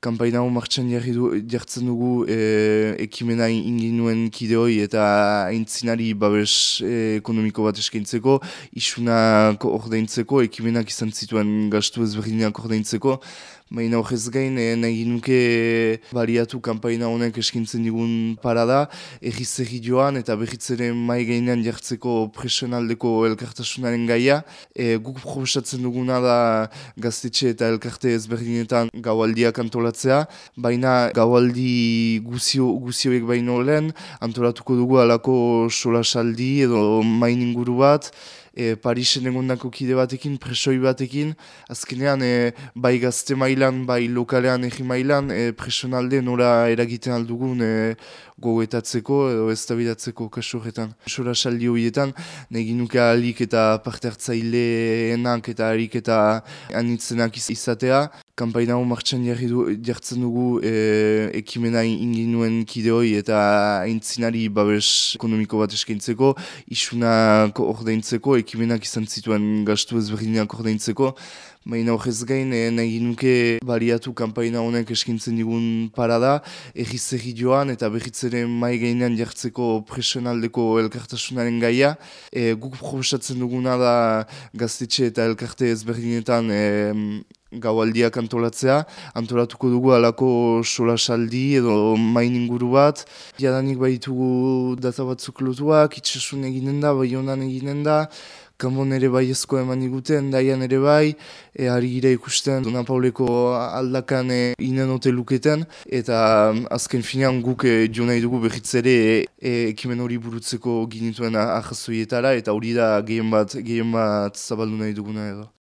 Kampaina martxan jartzen dugu e, ekimena inginuen kideoi eta aintzinari babes e, ekonomiko bat eskaintzeko, isunak ordeintzeko, ekimenak izan zituen gastu ezberdinak ordeintzeko, Baina horrez gain, eh, nahi nuke baliatu kampaina honek eskintzen digun parada, egiz egi joan eta behitzeren mai gainean jartzeko presionaldeko elkartasunaren gaia. E, guk proposatzen duguna da gaztetxe eta elkarte ezberdinetan gaualdiak antolatzea, baina gaualdi guzio, guzioek baino lehen antolatuko dugu alako solasaldi edo main inguru bat, e, Parisen egondako kide batekin, presoi batekin, azkenean e, bai gazte mailan, bai lokalean egi mailan, e, presonalde nola eragiten aldugun e, gogoetatzeko edo ez da bidatzeko kasu horretan. Sora saldi horietan, nahi nuke alik eta parte hartzaileenak eta alik eta anitzenak izatea. Kampaina hau martxan jartzen dugu e, ekimena inginuen kideoi eta aintzinari babes ekonomiko bat eskaintzeko, isunak ordeintzeko, ekimenak izan zituen gastu ezberdinak ordeintzeko, Baina horrez gain, eh, nahi nuke baliatu kampaina honek eskintzen digun parada, egiz egi joan eta behitzeren mai gainean jartzeko presionaldeko elkartasunaren gaia. E, guk proposatzen duguna da gaztetxe eta elkarte ezberdinetan e, gaualdiak antolatzea. Antolatuko dugu alako solasaldi edo main inguru bat. Jadanik baitugu data batzuk lotuak, itxasun eginen da, bai honan eginen da. Kamon ere bai ezko eman iguten, daian ere bai, e, ari gira ikusten Dona Pauleko aldakan e, inen ote luketen, eta um, azken finean guk e, jo nahi dugu behitzere e, e, ekimen hori burutzeko ginituen ahazoietara, eta hori da gehien bat, gehien bat zabaldu nahi duguna edo.